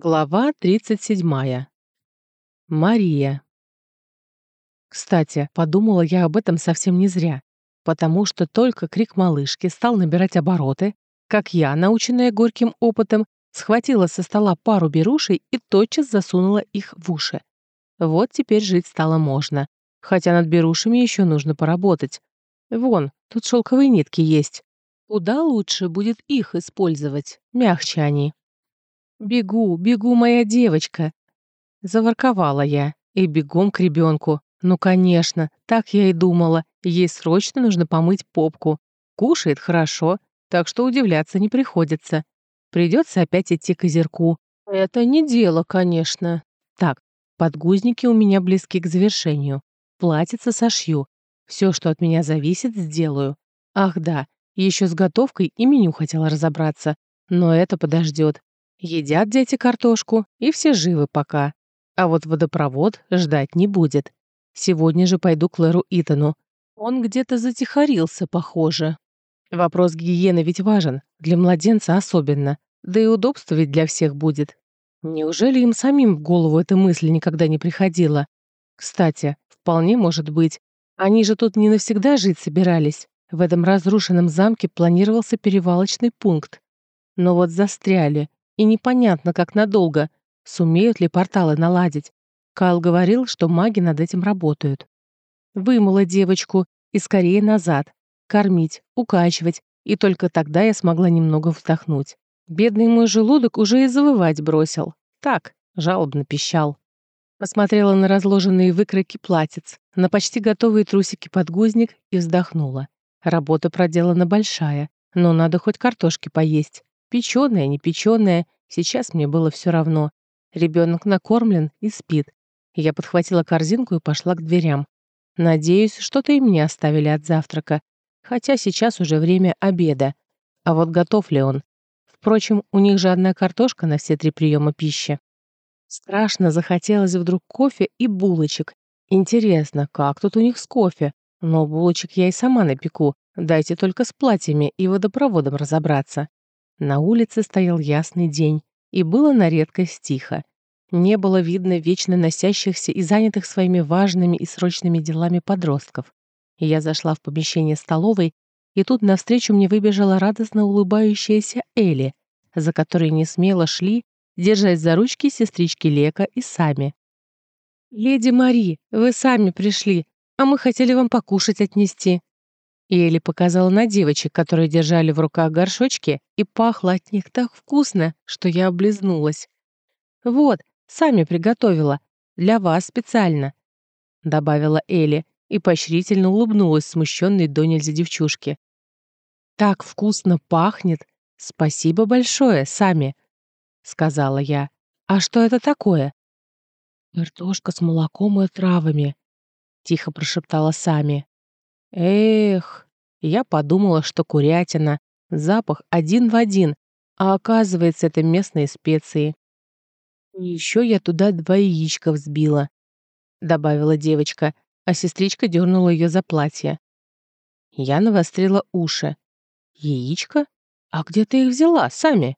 Глава 37. Мария. Кстати, подумала я об этом совсем не зря, потому что только крик малышки стал набирать обороты, как я, наученная горьким опытом, схватила со стола пару берушей и тотчас засунула их в уши. Вот теперь жить стало можно, хотя над берушами еще нужно поработать. Вон, тут шелковые нитки есть. Куда лучше будет их использовать, мягче они. «Бегу, бегу, моя девочка!» Заворковала я и бегом к ребенку. Ну, конечно, так я и думала. Ей срочно нужно помыть попку. Кушает хорошо, так что удивляться не приходится. Придется опять идти к озерку. Это не дело, конечно. Так, подгузники у меня близки к завершению. Платьице сошью. Все, что от меня зависит, сделаю. Ах да, еще с готовкой и меню хотела разобраться. Но это подождет. Едят дети картошку, и все живы пока. А вот водопровод ждать не будет. Сегодня же пойду к Леру Итану. Он где-то затихарился, похоже. Вопрос гигиены ведь важен, для младенца особенно. Да и удобство ведь для всех будет. Неужели им самим в голову эта мысль никогда не приходила? Кстати, вполне может быть. Они же тут не навсегда жить собирались. В этом разрушенном замке планировался перевалочный пункт. Но вот застряли, и непонятно, как надолго, сумеют ли порталы наладить. Кайл говорил, что маги над этим работают. Вымыла девочку и скорее назад. Кормить, укачивать, и только тогда я смогла немного вздохнуть. Бедный мой желудок уже и завывать бросил. Так, жалобно пищал. Посмотрела на разложенные выкройки платьиц, на почти готовые трусики-подгузник и вздохнула. Работа проделана большая, но надо хоть картошки поесть. Печеная, не печеная, сейчас мне было все равно. Ребенок накормлен и спит. Я подхватила корзинку и пошла к дверям. Надеюсь, что-то и мне оставили от завтрака. Хотя сейчас уже время обеда. А вот готов ли он? Впрочем, у них же одна картошка на все три приема пищи. Страшно захотелось вдруг кофе и булочек. Интересно, как тут у них с кофе? Но булочек я и сама напеку. Дайте только с платьями и водопроводом разобраться. На улице стоял ясный день, и было на редкость тихо. Не было видно вечно носящихся и занятых своими важными и срочными делами подростков. Я зашла в помещение столовой, и тут навстречу мне выбежала радостно улыбающаяся Элли, за которой не смело шли, держась за ручки сестрички Лека и Сами. «Леди Мари, вы сами пришли, а мы хотели вам покушать отнести», и Элли показала на девочек, которые держали в руках горшочки, и пахло от них так вкусно, что я облизнулась. «Вот, сами приготовила. Для вас специально», — добавила Элли и поощрительно улыбнулась смущенной до нельзя девчушке. «Так вкусно пахнет! Спасибо большое, сами!» — сказала я. «А что это такое?» «Картошка с молоком и травами», — тихо прошептала Сами. Эх, я подумала, что курятина, запах один в один, а оказывается, это местные специи. Еще я туда два яичка взбила, добавила девочка, а сестричка дернула ее за платье. Я навострила уши. Яичко? А где ты их взяла, сами?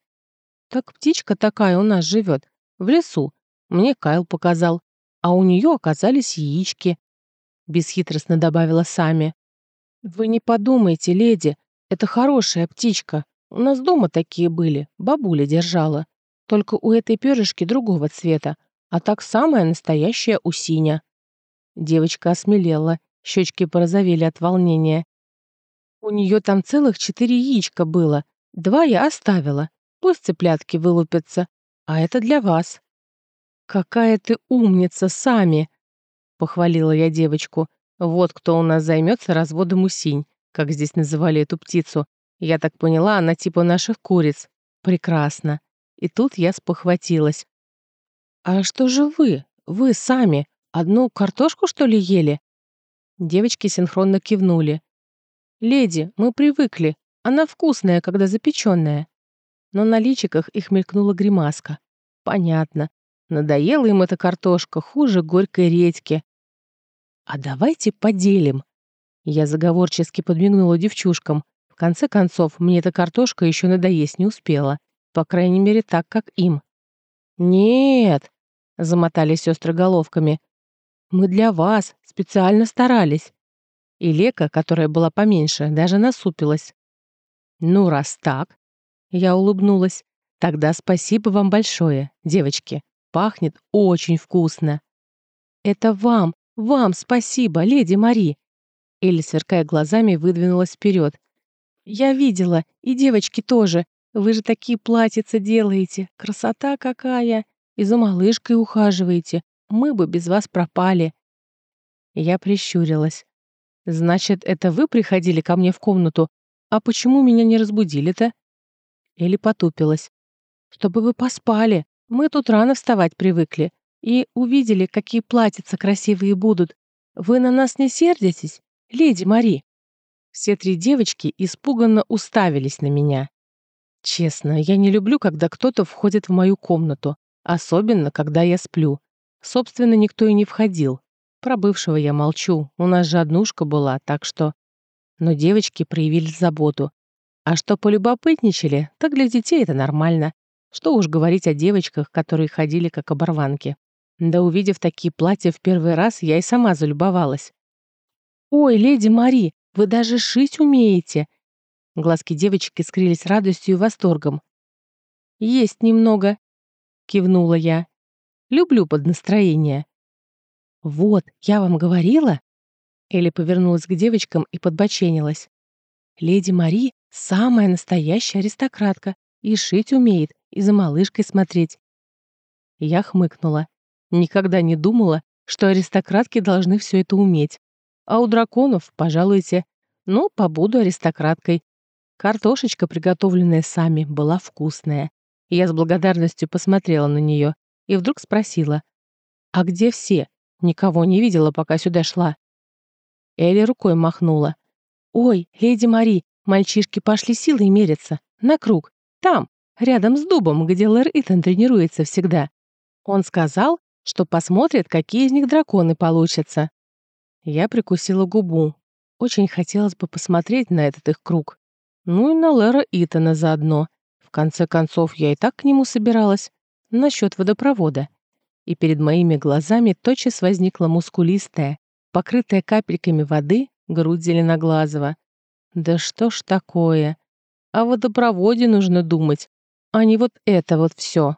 Так птичка такая у нас живет, в лесу. Мне Кайл показал, а у нее оказались яички. Бесхитростно добавила Сами. «Вы не подумайте, леди, это хорошая птичка. У нас дома такие были, бабуля держала. Только у этой перышки другого цвета, а так самая настоящая у синя». Девочка осмелела, щечки порозовели от волнения. «У нее там целых четыре яичка было. Два я оставила. Пусть цыплятки вылупятся. А это для вас». «Какая ты умница, Сами!» — похвалила я девочку. Вот кто у нас займется разводом усинь, как здесь называли эту птицу. Я так поняла, она типа наших куриц. Прекрасно. И тут я спохватилась. «А что же вы? Вы сами? Одну картошку, что ли, ели?» Девочки синхронно кивнули. «Леди, мы привыкли. Она вкусная, когда запеченная». Но на личиках их мелькнула гримаска. «Понятно. Надоела им эта картошка, хуже горькой редьки. «А давайте поделим». Я заговорчески подмигнула девчушкам. В конце концов, мне эта картошка еще надоесть не успела. По крайней мере, так, как им. «Нет», — замотали сестры головками. «Мы для вас специально старались». И Лека, которая была поменьше, даже насупилась. «Ну, раз так...» Я улыбнулась. «Тогда спасибо вам большое, девочки. Пахнет очень вкусно». «Это вам, вам спасибо, леди Мари!» Элли, сверкая глазами, выдвинулась вперед. «Я видела, и девочки тоже. Вы же такие платьица делаете. Красота какая! И за малышкой ухаживаете. Мы бы без вас пропали». Я прищурилась. «Значит, это вы приходили ко мне в комнату? А почему меня не разбудили-то?» Элли потупилась. «Чтобы вы поспали. Мы тут рано вставать привыкли. И увидели, какие платьица красивые будут. Вы на нас не сердитесь, леди Мари?» Все три девочки испуганно уставились на меня. Честно, я не люблю, когда кто-то входит в мою комнату, особенно, когда я сплю. Собственно, никто и не входил. Про бывшего я молчу, у нас же однушка была, так что... Но девочки проявили заботу. А что полюбопытничали, так для детей это нормально. Что уж говорить о девочках, которые ходили как оборванки. Да увидев такие платья в первый раз, я и сама залюбовалась. «Ой, леди Мари, вы даже шить умеете!» Глазки девочки скрылись радостью и восторгом. «Есть немного», — кивнула я. «Люблю под настроение». «Вот, я вам говорила?» Элли повернулась к девочкам и подбоченилась. «Леди Мари — самая настоящая аристократка, и шить умеет, и за малышкой смотреть». Я хмыкнула. Никогда не думала, что аристократки должны все это уметь. А у драконов, пожалуйте, ну, побуду аристократкой. Картошечка, приготовленная сами, была вкусная. Я с благодарностью посмотрела на нее и вдруг спросила, «А где все? Никого не видела, пока сюда шла». Элли рукой махнула. «Ой, леди Мари, мальчишки пошли силой мериться. На круг. Там, рядом с дубом, где Лэр Итан тренируется всегда. Он сказал, что посмотрит, какие из них драконы получатся. Я прикусила губу. Очень хотелось бы посмотреть на этот их круг. Ну и на Лера Итана заодно. В конце концов, я и так к нему собиралась. Насчет водопровода. И перед моими глазами тотчас возникла мускулистая, покрытая капельками воды, грудь зеленоглазого. Да что ж такое? О водопроводе нужно думать, а не вот это вот все.